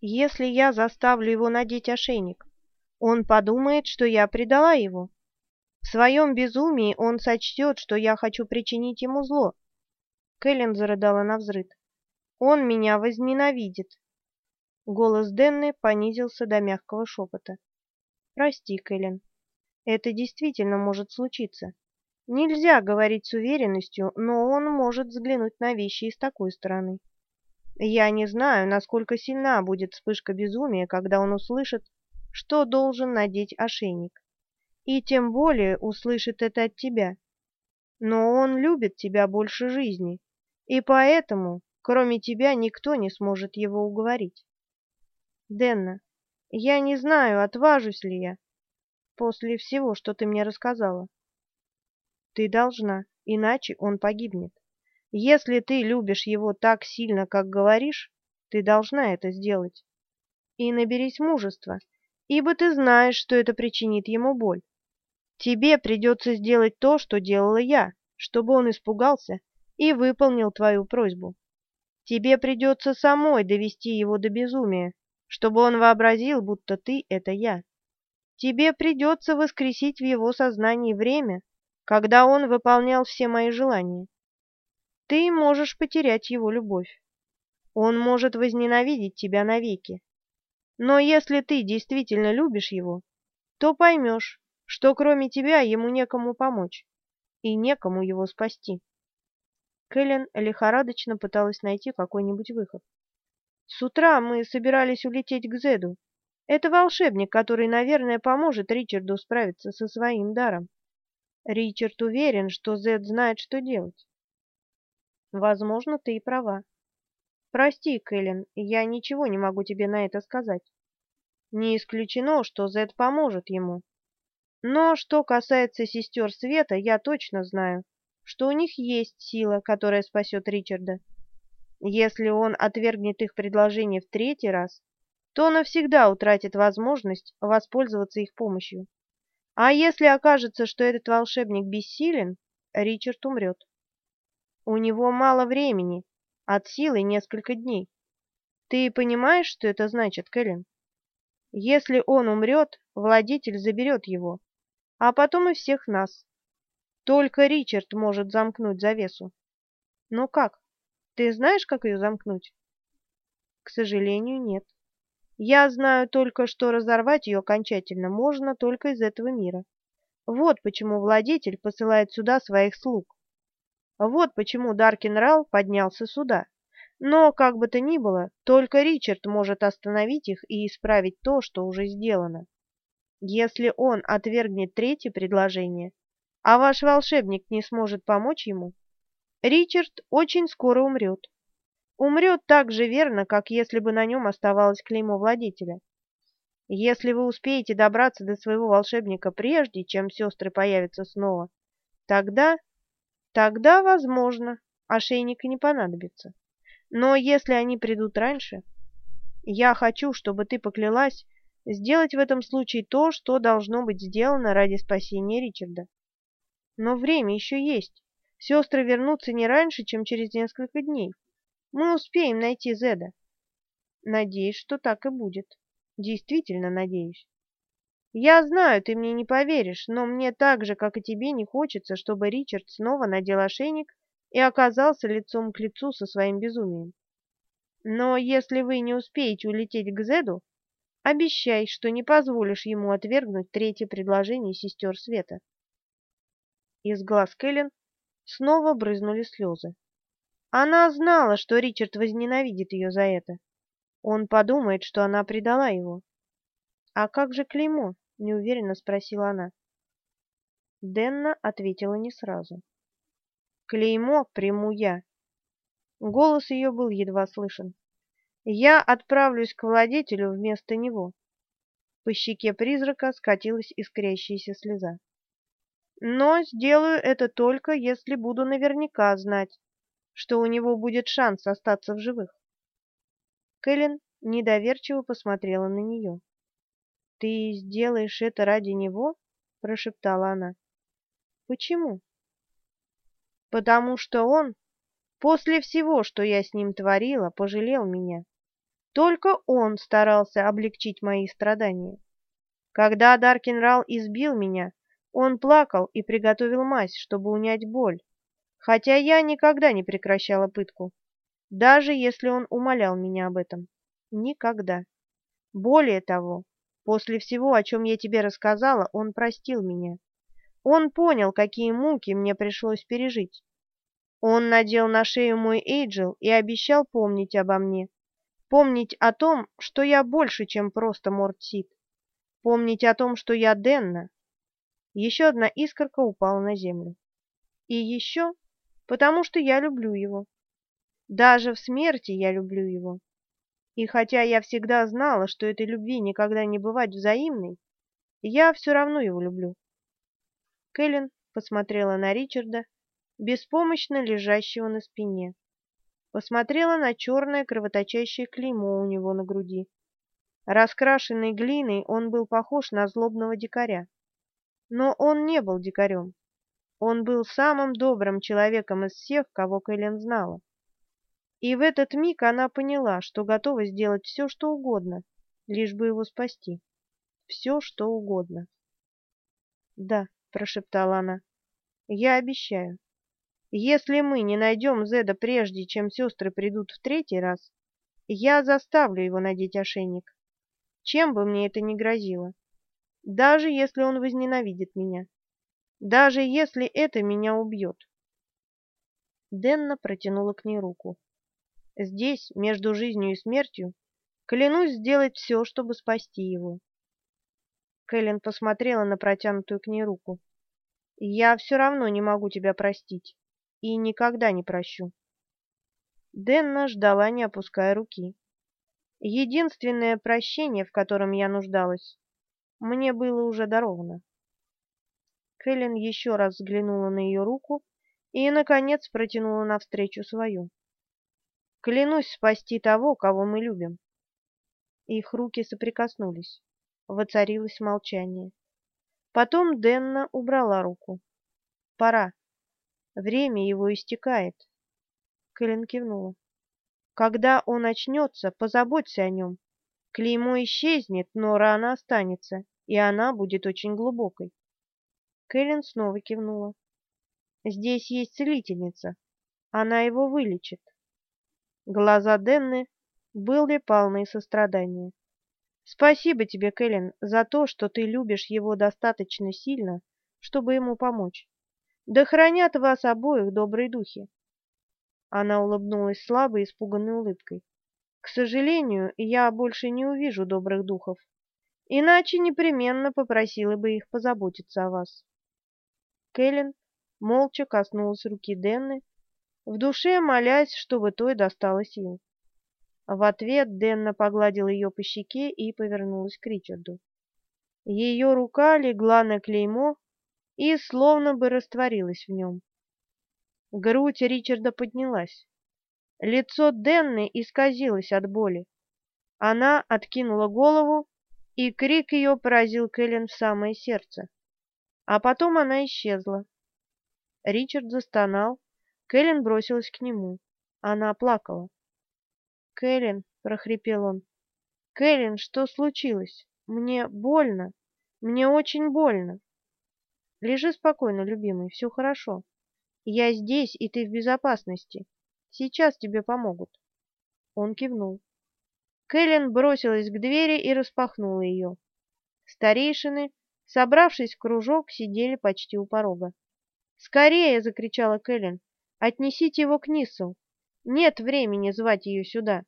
Если я заставлю его надеть ошейник, он подумает, что я предала его. В своем безумии он сочтет, что я хочу причинить ему зло. Кэлен зарыдала навзрыд. Он меня возненавидит. Голос Денны понизился до мягкого шепота. Прости, Кэлен. Это действительно может случиться. Нельзя говорить с уверенностью, но он может взглянуть на вещи и с такой стороны. Я не знаю, насколько сильна будет вспышка безумия, когда он услышит, что должен надеть ошейник. И тем более услышит это от тебя. Но он любит тебя больше жизни, и поэтому, кроме тебя, никто не сможет его уговорить. Денна, я не знаю, отважусь ли я после всего, что ты мне рассказала. Ты должна, иначе он погибнет. Если ты любишь его так сильно, как говоришь, ты должна это сделать. И наберись мужества, ибо ты знаешь, что это причинит ему боль. Тебе придется сделать то, что делала я, чтобы он испугался и выполнил твою просьбу. Тебе придется самой довести его до безумия, чтобы он вообразил, будто ты — это я. Тебе придется воскресить в его сознании время, когда он выполнял все мои желания ты можешь потерять его любовь. Он может возненавидеть тебя навеки. Но если ты действительно любишь его, то поймешь, что кроме тебя ему некому помочь и некому его спасти. Кэлен лихорадочно пыталась найти какой-нибудь выход. С утра мы собирались улететь к Зеду. Это волшебник, который, наверное, поможет Ричарду справиться со своим даром. Ричард уверен, что Зед знает, что делать. Возможно, ты и права. Прости, Кэлен, я ничего не могу тебе на это сказать. Не исключено, что Зед поможет ему. Но что касается сестер Света, я точно знаю, что у них есть сила, которая спасет Ричарда. Если он отвергнет их предложение в третий раз, то навсегда утратит возможность воспользоваться их помощью. А если окажется, что этот волшебник бессилен, Ричард умрет. У него мало времени, от силы несколько дней. Ты понимаешь, что это значит, Кэлен? Если он умрет, владетель заберет его, а потом и всех нас. Только Ричард может замкнуть завесу. Ну как? Ты знаешь, как ее замкнуть? К сожалению, нет. Я знаю только, что разорвать ее окончательно можно только из этого мира. Вот почему владетель посылает сюда своих слуг. Вот почему Даркин Рал поднялся сюда. Но, как бы то ни было, только Ричард может остановить их и исправить то, что уже сделано. Если он отвергнет третье предложение, а ваш волшебник не сможет помочь ему, Ричард очень скоро умрет. Умрет так же верно, как если бы на нем оставалось клеймо владетеля. Если вы успеете добраться до своего волшебника прежде, чем сестры появятся снова, тогда Тогда, возможно, ошейник и не понадобится. Но если они придут раньше, я хочу, чтобы ты поклялась сделать в этом случае то, что должно быть сделано ради спасения Ричарда. Но время еще есть. Сестры вернутся не раньше, чем через несколько дней. Мы успеем найти Зеда. Надеюсь, что так и будет. Действительно надеюсь. Я знаю, ты мне не поверишь, но мне так же, как и тебе, не хочется, чтобы Ричард снова надел ошейник и оказался лицом к лицу со своим безумием. Но если вы не успеете улететь к Зеду, обещай, что не позволишь ему отвергнуть третье предложение сестер Света. Из глаз Кэлен снова брызнули слезы. Она знала, что Ричард возненавидит ее за это. Он подумает, что она предала его. А как же клеймо? — неуверенно спросила она. Денна ответила не сразу. «Клеймо приму я». Голос ее был едва слышен. «Я отправлюсь к владетелю вместо него». По щеке призрака скатилась искрящаяся слеза. «Но сделаю это только, если буду наверняка знать, что у него будет шанс остаться в живых». Кэлен недоверчиво посмотрела на нее. «Ты сделаешь это ради него?» — прошептала она. «Почему?» «Потому что он, после всего, что я с ним творила, пожалел меня. Только он старался облегчить мои страдания. Когда Даркинрал избил меня, он плакал и приготовил мазь, чтобы унять боль, хотя я никогда не прекращала пытку, даже если он умолял меня об этом. Никогда. Более того, после всего, о чем я тебе рассказала, он простил меня. Он понял, какие муки мне пришлось пережить. Он надел на шею мой Эйджел и обещал помнить обо мне. Помнить о том, что я больше, чем просто Мортсид. Помнить о том, что я Денна. Еще одна искорка упала на землю. И еще, потому что я люблю его. Даже в смерти я люблю его. И хотя я всегда знала, что этой любви никогда не бывать взаимной, я все равно его люблю. Кэлен посмотрела на Ричарда, беспомощно лежащего на спине. Посмотрела на черное кровоточащее клеймо у него на груди. Раскрашенный глиной он был похож на злобного дикаря. Но он не был дикарем. Он был самым добрым человеком из всех, кого Кэлен знала. И в этот миг она поняла, что готова сделать все, что угодно, лишь бы его спасти. Все, что угодно. «Да», — прошептала она, — «я обещаю. Если мы не найдем Зеда прежде, чем сестры придут в третий раз, я заставлю его надеть ошейник, чем бы мне это ни грозило, даже если он возненавидит меня, даже если это меня убьет». Денна протянула к ней руку. Здесь, между жизнью и смертью, клянусь сделать все, чтобы спасти его. Кэлен посмотрела на протянутую к ней руку. «Я все равно не могу тебя простить и никогда не прощу». Денна ждала, не опуская руки. Единственное прощение, в котором я нуждалась, мне было уже даровано. Кэлен еще раз взглянула на ее руку и, наконец, протянула навстречу свою. Клянусь спасти того, кого мы любим. Их руки соприкоснулись. Воцарилось молчание. Потом Денна убрала руку. Пора. Время его истекает. Кэлен кивнула. Когда он очнется, позаботься о нем. Клеймо исчезнет, но рана останется, и она будет очень глубокой. Кэлен снова кивнула. Здесь есть целительница. Она его вылечит. Глаза Денны были полны сострадания. «Спасибо тебе, Кэлен, за то, что ты любишь его достаточно сильно, чтобы ему помочь. Да хранят вас обоих добрые духи». Она улыбнулась слабой, испуганной улыбкой. «К сожалению, я больше не увижу добрых духов, иначе непременно попросила бы их позаботиться о вас». Кэлен молча коснулась руки Денны, в душе молясь, чтобы той досталось сил. В ответ Денна погладил ее по щеке и повернулась к Ричарду. Ее рука легла на клеймо и словно бы растворилась в нем. Грудь Ричарда поднялась. Лицо Денны исказилось от боли. Она откинула голову, и крик ее поразил Кэлен в самое сердце. А потом она исчезла. Ричард застонал, Кэлен бросилась к нему. Она плакала. «Кэлен», — прохрипел он, — «Кэлен, что случилось? Мне больно. Мне очень больно». «Лежи спокойно, любимый, все хорошо. Я здесь, и ты в безопасности. Сейчас тебе помогут». Он кивнул. Кэлен бросилась к двери и распахнула ее. Старейшины, собравшись в кружок, сидели почти у порога. «Скорее!» — закричала Кэлен. Отнесите его к Нису. Нет времени звать ее сюда.